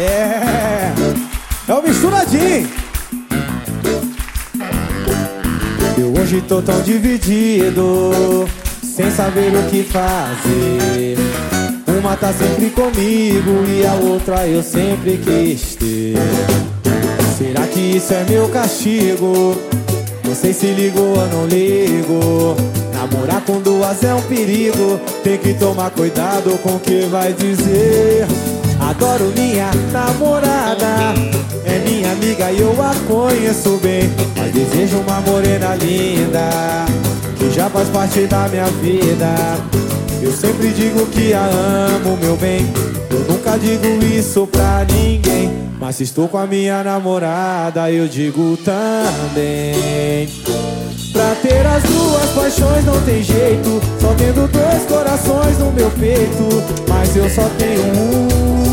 É, é o misturadinho. Eu hoje tô tão dividido, sem saber o que fazer. Uma tá sempre comigo e a outra eu sempre quis ter. Será que isso é meu castigo? Não sei se ligo ou não ligo. Namorar com duas é um perigo. Tem que tomar cuidado com o que vai dizer. Adoro minha namorada. É minha amiga e eu a conheço bem. Mas desejo uma morena linda. Que já faz parte da minha vida. Eu sempre digo que a amo, meu bem. Eu nunca digo isso pra ninguém. Mas se estou com a minha namorada, eu digo também. Pra ter as duas paixões não tem jeito. Só tendo dois corações no meu peito. Mas eu só tenho um.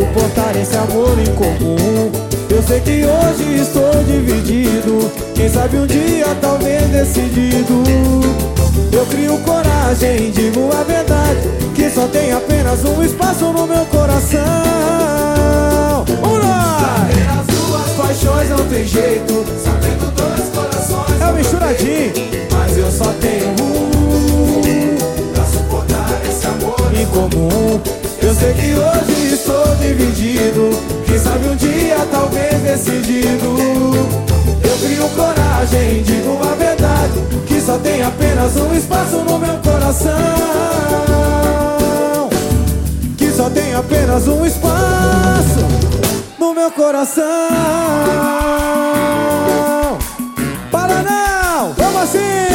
Suportar esse amor em comum. Eu sei que hoje estou dividido. Quem sabe um dia talvez decidido. Eu crio coragem, digo a verdade Que só tem apenas um espaço no meu coração Ura! As duas paixões não tem jeito sei que hoje estou dividido Quem sabe um dia talvez decidido. Eu crio coragem, digo a verdade Que só tem apenas um espaço no meu coração. Que só tem apenas um espaço no meu coração. Para não, vamos assim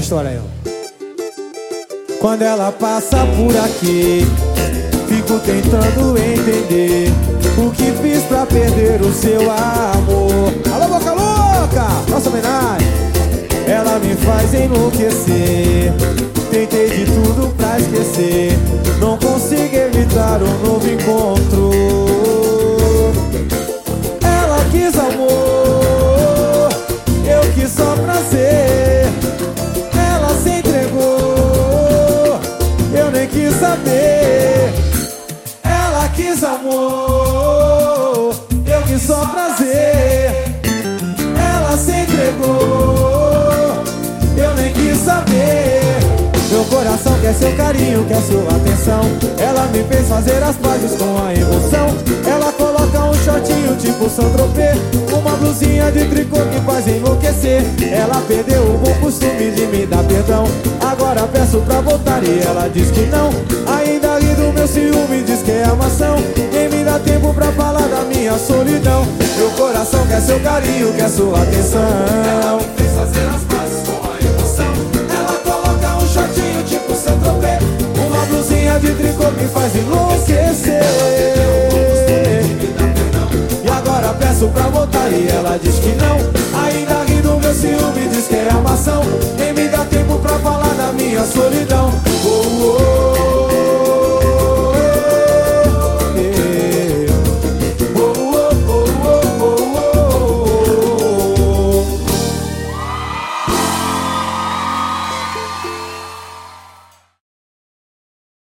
na história aí, ó. Quando ela passa por aqui, fico tentando entender o que fiz pra perder o seu amor. Alô, boca louca! Nossa homenagem. Ela me faz enlouquecer. Tentei de tudo pra esquecer. Não consigo quis amor, eu quis só prazer. Ela se entregou, eu nem quis saber. Meu coração quer seu carinho, quer sua atenção. Ela me fez fazer as pazes com a emoção. Ela coloca um shortinho tipo Santropê Uma blusinha de tricô que faz enlouquecer Ela perdeu o bom costume de me dar perdão Agora peço pra voltar e ela diz que não Ainda ri Quem me dá tempo pra falar da minha solidão. Meu coração quer seu carinho, quer sua atenção. Fez fazer as pazes com a emoção. Ela coloca um shortinho tipo Santropê Uma blusinha de tricô que faz enlouquecer. E agora peço pra voltar e ela diz que